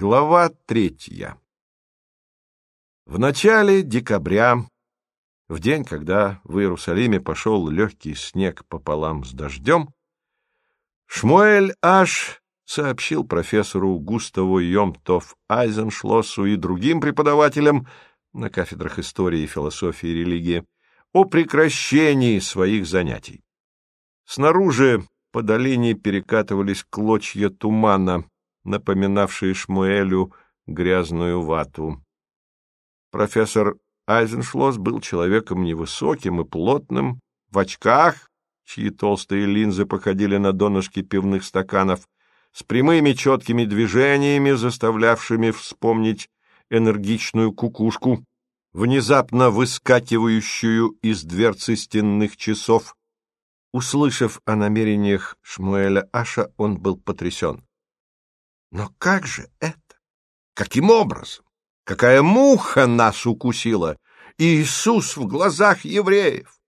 Глава третья. В начале декабря, в день, когда в Иерусалиме пошел легкий снег пополам с дождем, Шмуэль Аш сообщил профессору Густаву Йомтов Айзеншлоссу и другим преподавателям на кафедрах истории, философии и религии о прекращении своих занятий. Снаружи по долине перекатывались клочья тумана, напоминавшие Шмуэлю грязную вату. Профессор Айзеншлосс был человеком невысоким и плотным, в очках, чьи толстые линзы походили на донышки пивных стаканов, с прямыми четкими движениями, заставлявшими вспомнить энергичную кукушку, внезапно выскакивающую из дверцы стенных часов. Услышав о намерениях Шмуэля Аша, он был потрясен. Но как же это? Каким образом? Какая муха нас укусила? Иисус в глазах евреев!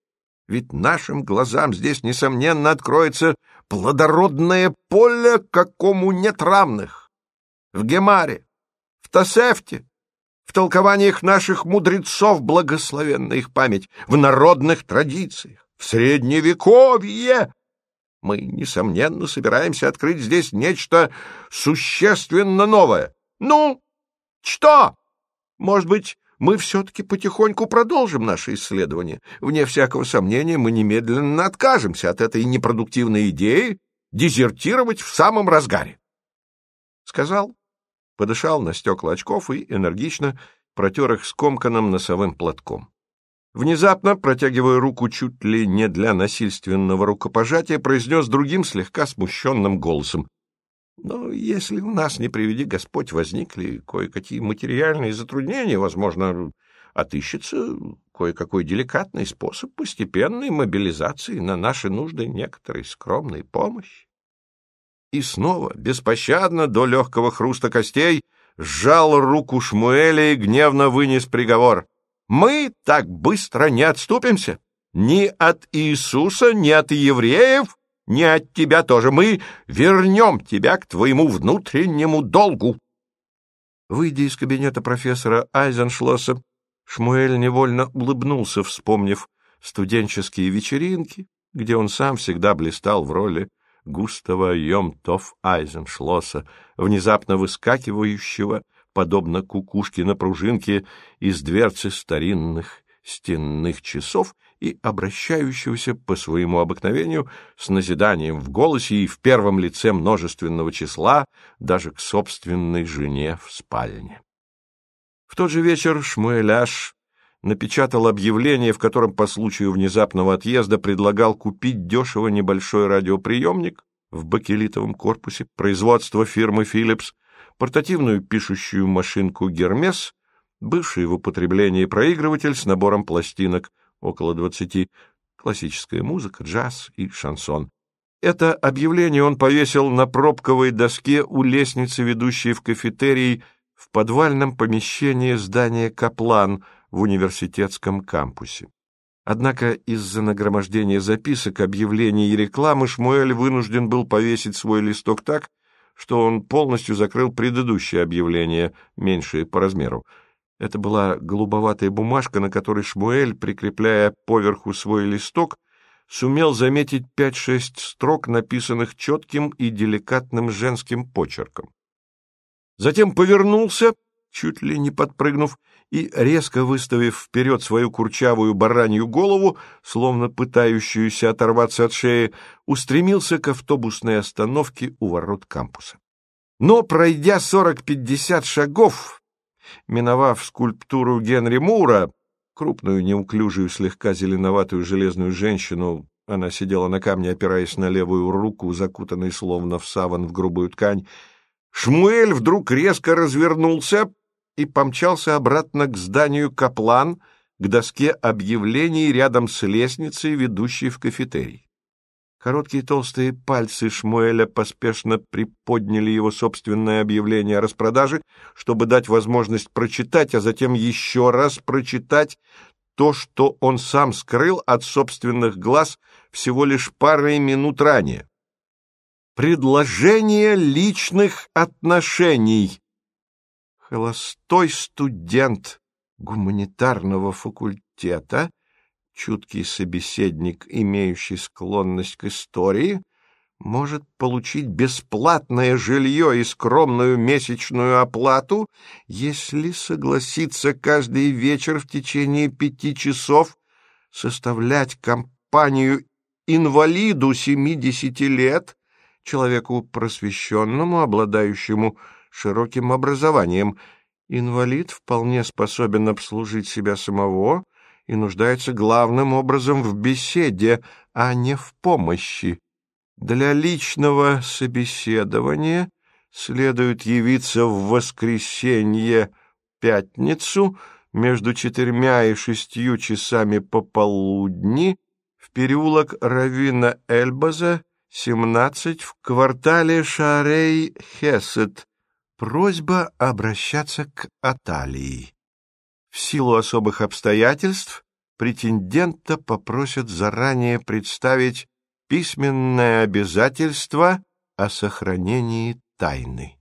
Ведь нашим глазам здесь, несомненно, откроется плодородное поле, какому нет равных. В Гемаре, в Тосефте, в толкованиях наших мудрецов благословенна их память, в народных традициях, в Средневековье мы, несомненно, собираемся открыть здесь нечто существенно новое. Ну, что? Может быть, мы все-таки потихоньку продолжим наше исследование. Вне всякого сомнения, мы немедленно откажемся от этой непродуктивной идеи дезертировать в самом разгаре. Сказал, подышал на стекла очков и энергично протер их скомканным носовым платком. Внезапно, протягивая руку чуть ли не для насильственного рукопожатия, произнес другим слегка смущенным голосом. «Но если у нас, не приведи Господь, возникли кое-какие материальные затруднения, возможно, отыщется кое-какой деликатный способ постепенной мобилизации на наши нужды некоторой скромной помощи». И снова, беспощадно, до легкого хруста костей, сжал руку Шмуэля и гневно вынес приговор — мы так быстро не отступимся. Ни от Иисуса, ни от евреев, ни от тебя тоже. Мы вернем тебя к твоему внутреннему долгу. Выйдя из кабинета профессора Айзеншлосса, Шмуэль невольно улыбнулся, вспомнив студенческие вечеринки, где он сам всегда блистал в роли Густава Йомтов Айзеншлосса, внезапно выскакивающего подобно кукушке на пружинке, из дверцы старинных стенных часов и обращающегося по своему обыкновению с назиданием в голосе и в первом лице множественного числа даже к собственной жене в спальне. В тот же вечер Шмуэляш напечатал объявление, в котором по случаю внезапного отъезда предлагал купить дешево небольшой радиоприемник в бакелитовом корпусе производства фирмы «Филлипс», портативную пишущую машинку «Гермес», бывший в употреблении проигрыватель с набором пластинок, около двадцати, классическая музыка, джаз и шансон. Это объявление он повесил на пробковой доске у лестницы, ведущей в кафетерий в подвальном помещении здания «Каплан» в университетском кампусе. Однако из-за нагромождения записок, объявлений и рекламы Шмуэль вынужден был повесить свой листок так, что он полностью закрыл предыдущее объявление, меньшее по размеру. Это была голубоватая бумажка, на которой Шмуэль, прикрепляя поверху свой листок, сумел заметить пять-шесть строк, написанных четким и деликатным женским почерком. Затем повернулся, чуть ли не подпрыгнув, и, резко выставив вперед свою курчавую баранью голову, словно пытающуюся оторваться от шеи, устремился к автобусной остановке у ворот кампуса. Но, пройдя сорок-пятьдесят шагов, миновав скульптуру Генри Мура, крупную, неуклюжую, слегка зеленоватую железную женщину, она сидела на камне, опираясь на левую руку, закутанной словно в саван в грубую ткань, Шмуэль вдруг резко развернулся, и помчался обратно к зданию Каплан, к доске объявлений рядом с лестницей, ведущей в кафетерий. Короткие толстые пальцы Шмуэля поспешно приподняли его собственное объявление о распродаже, чтобы дать возможность прочитать, а затем еще раз прочитать то, что он сам скрыл от собственных глаз всего лишь парой минут ранее. «Предложение личных отношений», холостой студент гуманитарного факультета, чуткий собеседник, имеющий склонность к истории, может получить бесплатное жилье и скромную месячную оплату, если согласится каждый вечер в течение пяти часов составлять компанию инвалиду семидесяти лет, человеку просвещенному, обладающему широким образованием. Инвалид вполне способен обслужить себя самого и нуждается главным образом в беседе, а не в помощи. Для личного собеседования следует явиться в воскресенье пятницу между четырьмя и шестью часами пополудни в переулок Равина Эльбаза, 17, в квартале Шарей-Хесет. Просьба обращаться к Аталии. В силу особых обстоятельств претендента попросят заранее представить письменное обязательство о сохранении тайны.